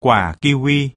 quả kiwi.